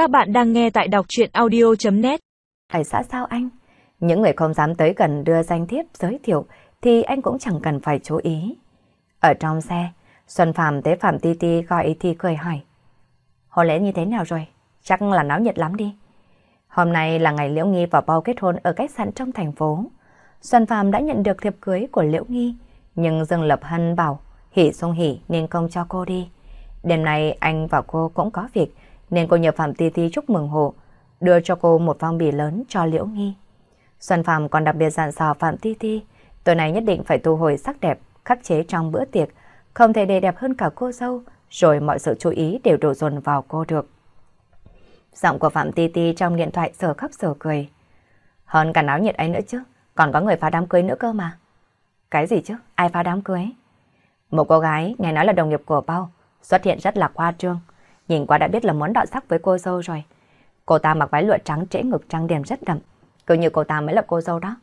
Các bạn đang nghe tại đọc chuyện audio.net Ở xã sao anh? Những người không dám tới gần đưa danh thiếp giới thiệu thì anh cũng chẳng cần phải chú ý. Ở trong xe, Xuân Phạm tới Phạm Ti Ti gọi thì cười hỏi. Hôn lễ như thế nào rồi? Chắc là náo nhiệt lắm đi. Hôm nay là ngày Liễu Nghi và Bao kết hôn ở khách sạn trong thành phố. Xuân Phạm đã nhận được thiệp cưới của Liễu Nghi, nhưng Dương Lập Hân bảo hỉ sung hỉ nên không cho cô đi. Đêm nay anh và cô cũng có việc, nên cô nhờ Phạm Ti Ti chúc mừng hộ, đưa cho cô một phong bì lớn cho Liễu Nghi. Xuân Phạm còn đặc biệt dặn dò Phạm Ti Ti, tối nay nhất định phải tu hồi sắc đẹp, khắc chế trong bữa tiệc, không thể để đẹp hơn cả cô dâu, rồi mọi sự chú ý đều đổ dồn vào cô được. Giọng của Phạm Ti Ti trong điện thoại sờ khóc sờ cười. Hơn cả náo nhiệt ấy nữa chứ, còn có người phá đám cưới nữa cơ mà. Cái gì chứ? Ai phá đám cưới? Một cô gái, nghe nói là đồng nghiệp của Bao, xuất hiện rất là khoa trương. Nhìn qua đã biết là muốn đọ sắc với cô dâu rồi. Cô ta mặc váy lụa trắng trễ ngực trang điểm rất đậm. Cứ như cô ta mới là cô dâu đó.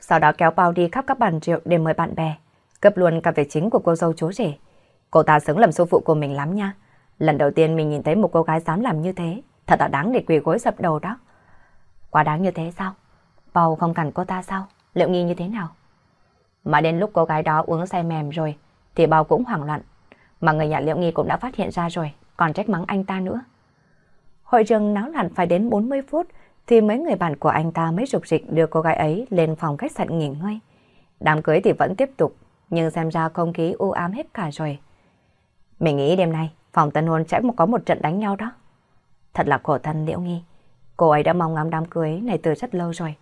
Sau đó kéo Bao đi khắp các bàn rượu để mời bạn bè. Cấp luôn cả việc chính của cô dâu chú rể. Cô ta xứng làm sư phụ của mình lắm nha. Lần đầu tiên mình nhìn thấy một cô gái dám làm như thế. Thật là đáng để quỳ gối sập đầu đó. Quá đáng như thế sao? Bao không cần cô ta sao? Liệu nghi như thế nào? Mà đến lúc cô gái đó uống say mềm rồi, thì bao cũng hoảng loạn. Mà người nhà liệu Nghi cũng đã phát hiện ra rồi, còn trách mắng anh ta nữa. Hội trường náo loạn phải đến 40 phút, thì mấy người bạn của anh ta mới rục rịch đưa cô gái ấy lên phòng khách sạn nghỉ ngơi. Đám cưới thì vẫn tiếp tục, nhưng xem ra không khí u ám hết cả rồi. Mình nghĩ đêm nay, phòng tân hôn sẽ có một trận đánh nhau đó. Thật là khổ thân Liễu Nghi. Cô ấy đã mong ngắm đám cưới này từ rất lâu rồi.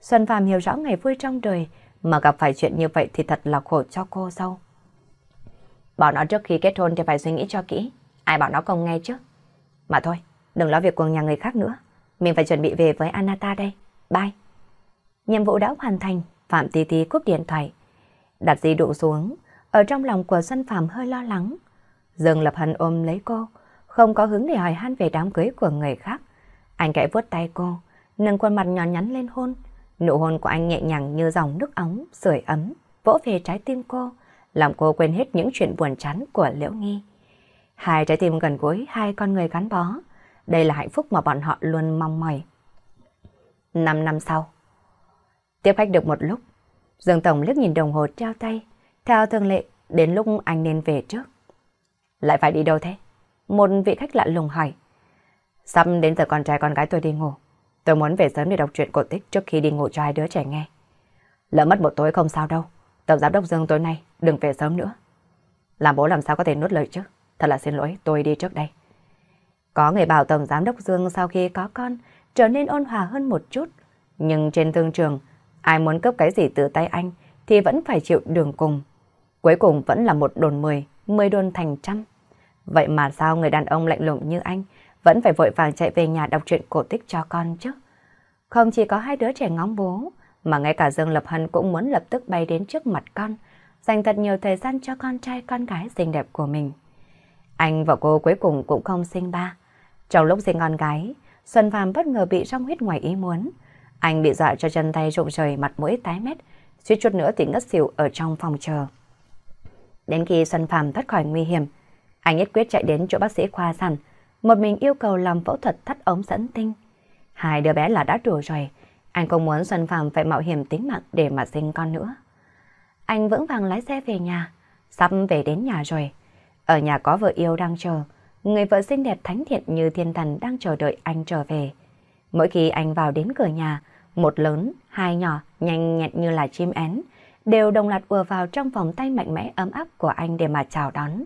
Xuân Phạm hiểu rõ ngày vui trong đời, mà gặp phải chuyện như vậy thì thật là khổ cho cô sau. Bảo nó trước khi kết hôn thì phải suy nghĩ cho kỹ. Ai bảo nó không nghe chứ. Mà thôi, đừng lo việc của nhà người khác nữa. Mình phải chuẩn bị về với Anata đây. Bye. Nhiệm vụ đã hoàn thành, Phạm Tí Tí cúp điện thoại. Đặt di đụng xuống, ở trong lòng của Xuân Phạm hơi lo lắng. Dương Lập Hân ôm lấy cô, không có hứng để hỏi han về đám cưới của người khác. Anh kẽ vuốt tay cô, nâng khuôn mặt nhỏ nhắn lên hôn. Nụ hôn của anh nhẹ nhàng như dòng nước ống, sưởi ấm, vỗ về trái tim cô, làm cô quên hết những chuyện buồn chán của Liễu Nghi. Hai trái tim gần gũi, hai con người gắn bó. Đây là hạnh phúc mà bọn họ luôn mong mỏi. Năm năm sau, tiếp khách được một lúc, Dương Tổng liếc nhìn đồng hồ trao tay. Theo thường lệ, đến lúc anh nên về trước. Lại phải đi đâu thế? Một vị khách lạ lùng hỏi. Sắp đến giờ con trai con gái tôi đi ngủ. Tôi muốn về sớm để đọc truyện cổ tích trước khi đi ngủ cho hai đứa trẻ nghe. Lỡ mất một tối không sao đâu. Tổng giám đốc Dương tối nay đừng về sớm nữa. Làm bố làm sao có thể nuốt lời chứ? Thật là xin lỗi, tôi đi trước đây. Có người bảo Tổng giám đốc Dương sau khi có con trở nên ôn hòa hơn một chút. Nhưng trên thương trường, ai muốn cướp cái gì từ tay anh thì vẫn phải chịu đường cùng. Cuối cùng vẫn là một đồn mười, mười đồn thành trăm. Vậy mà sao người đàn ông lạnh lùng như anh vẫn phải vội vàng chạy về nhà đọc truyện cổ tích cho con chứ? Không chỉ có hai đứa trẻ ngóng bố, mà ngay cả Dương Lập Hân cũng muốn lập tức bay đến trước mặt con, dành thật nhiều thời gian cho con trai con gái xinh đẹp của mình. Anh và cô cuối cùng cũng không sinh ba. Trong lúc sinh con gái, Xuân Phạm bất ngờ bị rong huyết ngoài ý muốn. Anh bị dọa cho chân tay rụng rời mặt mũi tái mét, suýt chút nữa thì ngất xỉu ở trong phòng chờ. Đến khi Xuân Phạm thoát khỏi nguy hiểm, anh nhất quyết chạy đến chỗ bác sĩ khoa sản, một mình yêu cầu làm phẫu thuật thắt ống dẫn tinh. Hai đứa bé là đã đủ rồi, anh không muốn Xuân Phạm phải mạo hiểm tính mạng để mà sinh con nữa. Anh vững vàng lái xe về nhà, sắp về đến nhà rồi. Ở nhà có vợ yêu đang chờ, người vợ xinh đẹp thánh thiện như thiên thần đang chờ đợi anh trở về. Mỗi khi anh vào đến cửa nhà, một lớn, hai nhỏ, nhanh nhẹn như là chim én, đều đồng loạt ùa vào trong vòng tay mạnh mẽ ấm áp của anh để mà chào đón.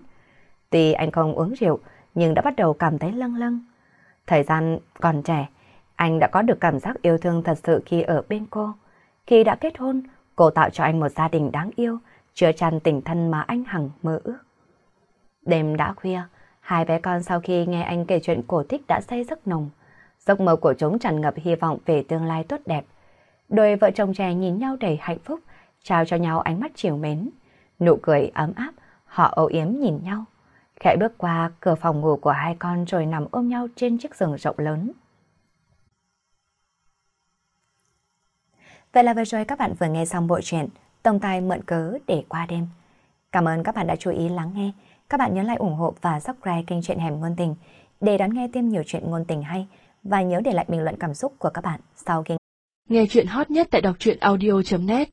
Tuy anh không uống rượu, nhưng đã bắt đầu cảm thấy lâng lâng. Thời gian còn trẻ, anh đã có được cảm giác yêu thương thật sự khi ở bên cô. Khi đã kết hôn, cô tạo cho anh một gia đình đáng yêu, chứa tràn tình thân mà anh hằng mơ ước. Đêm đã khuya, hai bé con sau khi nghe anh kể chuyện cổ tích đã say giấc nồng. Giấc mơ của chúng tràn ngập hy vọng về tương lai tốt đẹp. Đôi vợ chồng trẻ nhìn nhau đầy hạnh phúc, trao cho nhau ánh mắt chiều mến. Nụ cười ấm áp, họ âu yếm nhìn nhau. Khẽ bước qua cửa phòng ngủ của hai con rồi nằm ôm nhau trên chiếc giường rộng lớn. Vậy là vừa rồi các bạn vừa nghe xong bộ truyện Tông tài mượn cớ để qua đêm. Cảm ơn các bạn đã chú ý lắng nghe. Các bạn nhớ like, ủng hộ và subscribe kênh truyện Hẻm Ngôn Tình để đón nghe thêm nhiều chuyện ngôn tình hay và nhớ để lại bình luận cảm xúc của các bạn sau khi nghe chuyện hot nhất tại đọc truyện audio.net